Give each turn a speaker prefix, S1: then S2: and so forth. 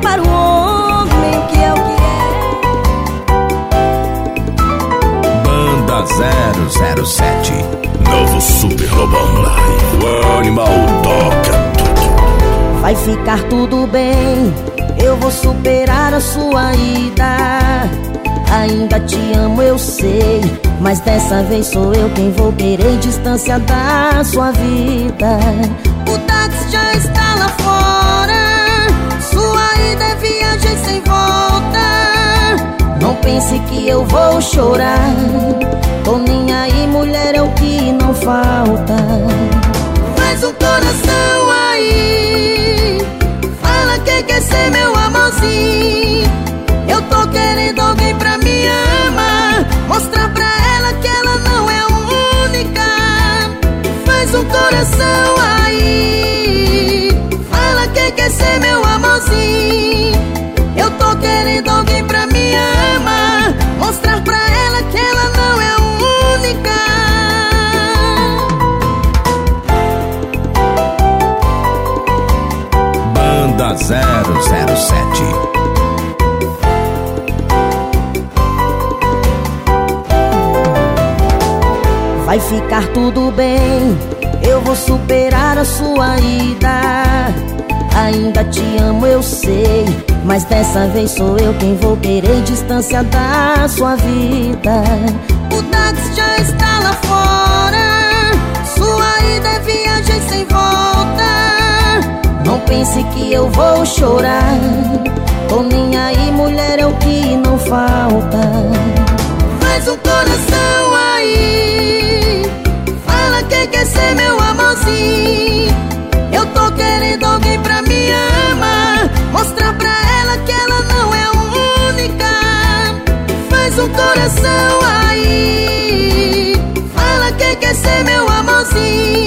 S1: para o homem que é o que
S2: é. Banda 007 Novo Super Lobão Live. O animal toca tudo.
S1: Vai ficar tudo bem. Eu vou superar a sua ida. Ainda te amo, eu sei. Mas dessa vez sou eu quem vou querer distância da sua vida. O táxi já está lá fora. Que eu vou chorar. Tô nem aí, mulher, é o que não falta. Faz um coração aí. Fala que quer ser meu amorzinho. Eu tô querendo alguém pra me amar. Mostrar pra ela que ela não é única. Faz um coração aí. Fala que quer ser meu amorzinho. Eu tô querendo alguém
S2: Banda 007
S1: Vai ficar tudo bem, eu vou superar a sua ida. Ainda te amo, eu sei, mas dessa vez sou eu quem vou querer distância da sua vida. O táxi já está lá fora, pense que eu vou chorar, tô nem aí, mulher, é o que não falta. Faz um coração aí, fala que quer ser meu amorzinho. Eu tô querendo alguém pra me amar, mostrar pra ela que ela não é única. Faz um coração aí, fala que quer ser meu amorzinho.